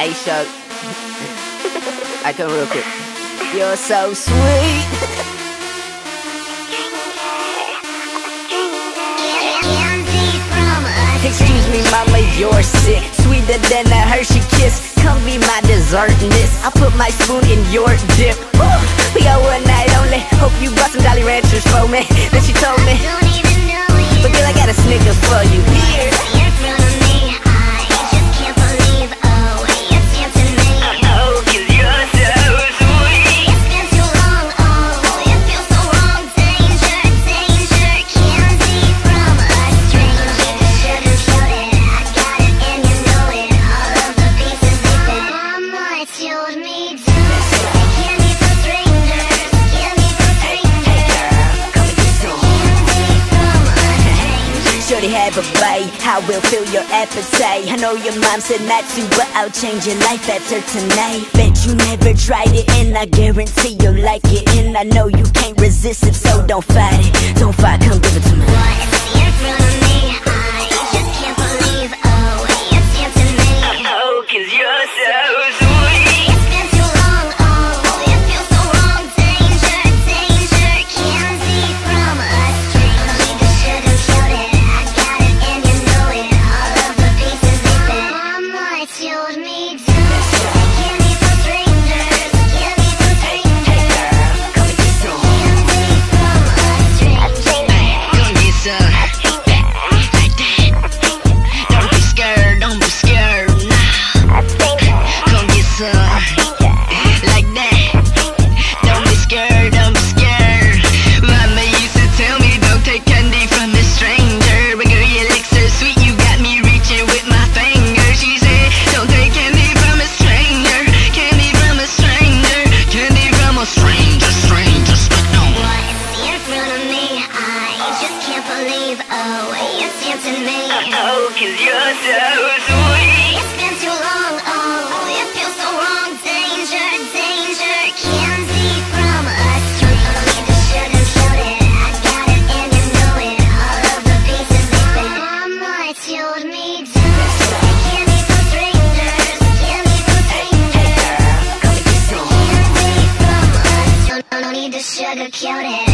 Hey, Shug. I come real quick. You're so sweet. Excuse me, mama, you're sick. Sweeter than a Hershey kiss. Come be my dessert this. I put my spoon in your dip. Woo! We got one night only. Hope you brought some Jolly Ranchers for me. Then she told me, but girl, I got a snicker for you. Here. Have a bite, I will fill your appetite. I know your mom said not to, but I'll change your life after tonight. Bet you never tried it, and I guarantee you'll like it. And I know you can't resist it, so don't fight it. Don't fight, come give it to me. What's front of me? I told believe. Oh, it's dancing me. Oh, cause you're so sweet. It's been too long. Oh, it feels so wrong. Danger, danger, candy from a to sugar coat it. I got it and you know it. All of the pieces they fit. Mama told me to candy for strangers, candy for strangers, candy from a stranger. No need to sugar coat